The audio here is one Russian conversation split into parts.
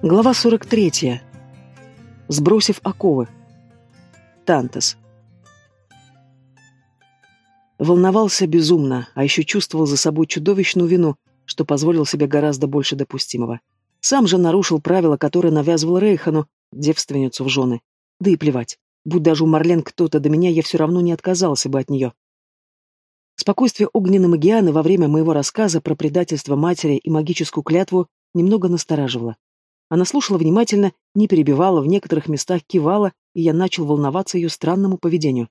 Глава 43. Сбросив оковы. Тантас. Волновался безумно, а еще чувствовал за собой чудовищную вину, что позволил себе гораздо больше допустимого. Сам же нарушил правила, которые навязывал Рейхану, девственницу в жены. Да и плевать. Будь даже у Марлен кто-то до меня, я все равно не отказался бы от нее. Спокойствие огненной магианы во время моего рассказа про предательство матери и магическую клятву немного настораживало. Она слушала внимательно, не перебивала, в некоторых местах кивала, и я начал волноваться ее странному поведению.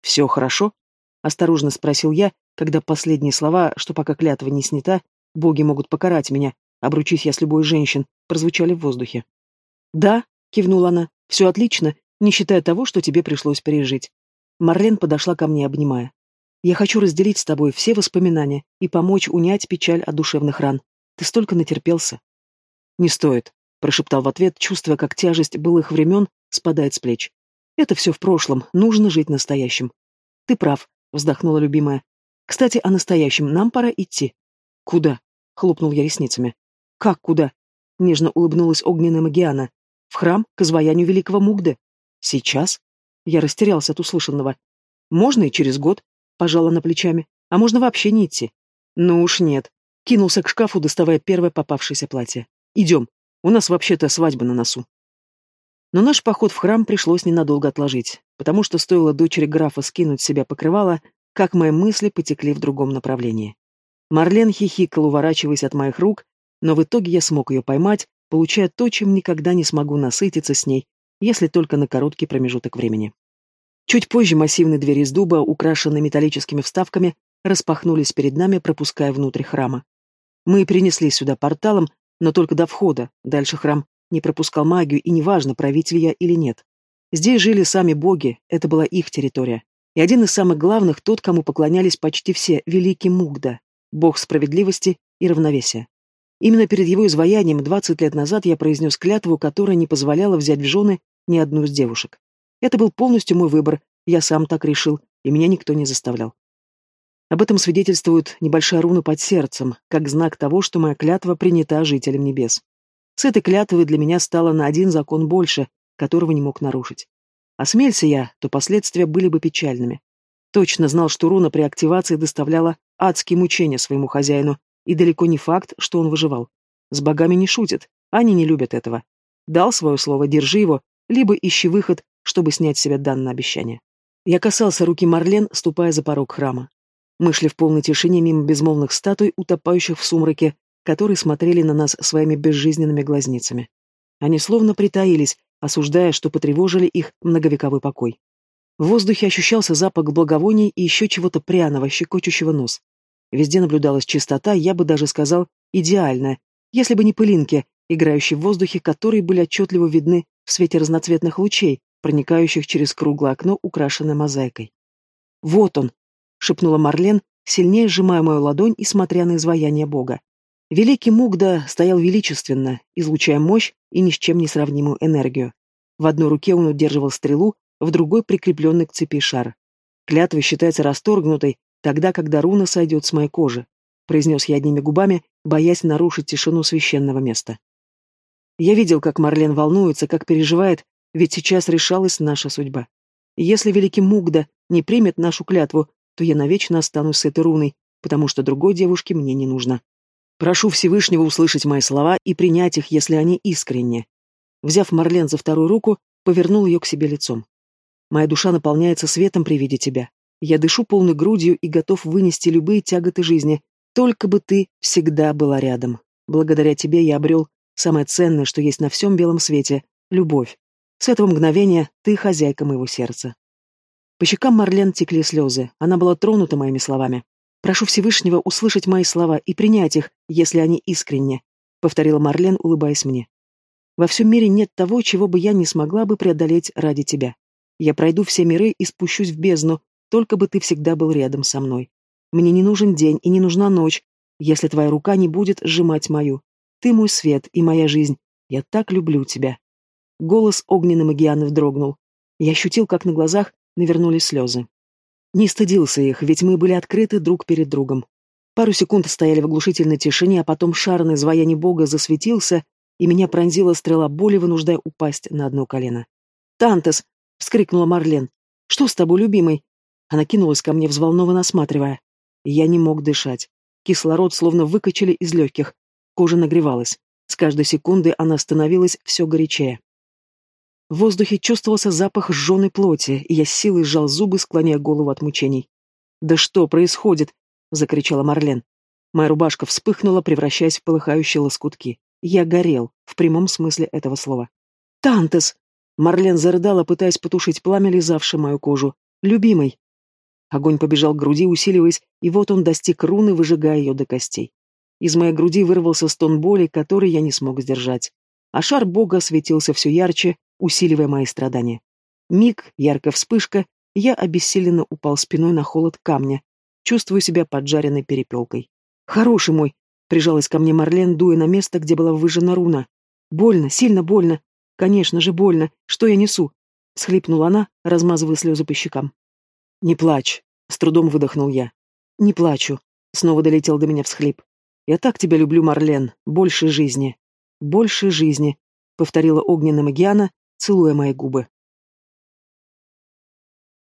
«Все хорошо?» — осторожно спросил я, когда последние слова, что пока клятва не снята, боги могут покарать меня, обручись я с любой женщин, прозвучали в воздухе. «Да», — кивнула она, — «все отлично, не считая того, что тебе пришлось пережить». Марлен подошла ко мне, обнимая. «Я хочу разделить с тобой все воспоминания и помочь унять печаль от душевных ран. Ты столько натерпелся». «Не стоит», прошептал в ответ, чувствуя, как тяжесть былых времен спадает с плеч. Это все в прошлом, нужно жить настоящим. Ты прав, вздохнула любимая. Кстати, о настоящем, нам пора идти. Куда? хлопнул я ресницами. Как куда? Нежно улыбнулась огненная Магиана. В храм к изваянию великого Мугды. Сейчас? Я растерялся от услышанного. Можно и через год, пожала на плечами. А можно вообще не идти. Ну уж нет. Кинулся к шкафу, доставая первое попавшееся платье. Идем. У нас вообще-то свадьба на носу. Но наш поход в храм пришлось ненадолго отложить, потому что стоило дочери графа скинуть с себя покрывало, как мои мысли потекли в другом направлении. Марлен хихикал, уворачиваясь от моих рук, но в итоге я смог ее поймать, получая то, чем никогда не смогу насытиться с ней, если только на короткий промежуток времени. Чуть позже массивные двери из дуба, украшенные металлическими вставками, распахнулись перед нами, пропуская внутрь храма. Мы перенеслись сюда порталом, но только до входа, дальше храм не пропускал магию, и неважно, правитель я или нет. Здесь жили сами боги, это была их территория. И один из самых главных, тот, кому поклонялись почти все, великий Мугда, бог справедливости и равновесия. Именно перед его изваянием 20 лет назад я произнес клятву, которая не позволяла взять в жены ни одну из девушек. Это был полностью мой выбор, я сам так решил, и меня никто не заставлял. Об этом свидетельствует небольшая руна под сердцем, как знак того, что моя клятва принята жителям небес. С этой клятвой для меня стало на один закон больше, которого не мог нарушить. Осмелься я, то последствия были бы печальными. Точно знал, что руна при активации доставляла адские мучения своему хозяину, и далеко не факт, что он выживал. С богами не шутят, они не любят этого. Дал свое слово, держи его, либо ищи выход, чтобы снять с себя данное обещание. Я касался руки Марлен, ступая за порог храма. Мы шли в полной тишине мимо безмолвных статуй, утопающих в сумраке, которые смотрели на нас своими безжизненными глазницами. Они словно притаились, осуждая, что потревожили их многовековой покой. В воздухе ощущался запах благовоний и еще чего-то пряного, щекочущего нос. Везде наблюдалась чистота, я бы даже сказал, идеальная, если бы не пылинки, играющие в воздухе, которые были отчетливо видны в свете разноцветных лучей, проникающих через круглое окно, украшенное мозаикой. Вот он, — шепнула Марлен, сильнее сжимая мою ладонь и смотря на изваяние бога. Великий Мугда стоял величественно, излучая мощь и ни с чем не сравнимую энергию. В одной руке он удерживал стрелу, в другой прикрепленный к цепи шар. Клятва считается расторгнутой тогда, когда руна сойдет с моей кожи, произнес я одними губами, боясь нарушить тишину священного места. Я видел, как Марлен волнуется, как переживает, ведь сейчас решалась наша судьба. Если великий Мугда не примет нашу клятву, то я навечно останусь с этой руной, потому что другой девушке мне не нужно. Прошу Всевышнего услышать мои слова и принять их, если они искренние. Взяв Марлен за вторую руку, повернул ее к себе лицом. Моя душа наполняется светом при виде тебя. Я дышу полной грудью и готов вынести любые тяготы жизни, только бы ты всегда была рядом. Благодаря тебе я обрел самое ценное, что есть на всем белом свете — любовь. С этого мгновения ты хозяйка моего сердца. По щекам Марлен текли слезы. Она была тронута моими словами. «Прошу Всевышнего услышать мои слова и принять их, если они искренне», — повторила Марлен, улыбаясь мне. «Во всем мире нет того, чего бы я не смогла бы преодолеть ради тебя. Я пройду все миры и спущусь в бездну, только бы ты всегда был рядом со мной. Мне не нужен день и не нужна ночь, если твоя рука не будет сжимать мою. Ты мой свет и моя жизнь. Я так люблю тебя». Голос огненной Магианы вздрогнул. Я ощутил, как на глазах навернулись слезы. Не стыдился их, ведь мы были открыты друг перед другом. Пару секунд стояли в оглушительной тишине, а потом шар на изваянии бога засветился, и меня пронзила стрела боли, вынуждая упасть на одно колено. «Тантес!» — вскрикнула Марлен. «Что с тобой, любимый?» Она кинулась ко мне, взволнованно осматривая. Я не мог дышать. Кислород словно выкачали из легких. Кожа нагревалась. С каждой секунды она становилась все горячее. В воздухе чувствовался запах сжженной плоти, и я силой сжал зубы, склоняя голову от мучений. «Да что происходит?» — закричала Марлен. Моя рубашка вспыхнула, превращаясь в полыхающие лоскутки. Я горел, в прямом смысле этого слова. «Тантес!» Марлен зарыдала, пытаясь потушить пламя, лизавшее мою кожу. «Любимый!» Огонь побежал к груди, усиливаясь, и вот он достиг руны, выжигая ее до костей. Из моей груди вырвался стон боли, который я не смог сдержать. А шар бога светился все ярче, усиливая мои страдания. Миг, яркая вспышка, я обессиленно упал спиной на холод камня, чувствую себя поджаренной перепелкой. «Хороший мой!» — прижалась ко мне Марлен, дуя на место, где была выжжена руна. «Больно, сильно больно. Конечно же, больно. Что я несу?» — схлипнула она, размазывая слезы по щекам. «Не плачь!» — с трудом выдохнул я. «Не плачу!» — снова долетел до меня всхлип. «Я так тебя люблю, Марлен. Больше жизни!» «Больше жизни!» — повторила огненная Магиана, целуя мои губы.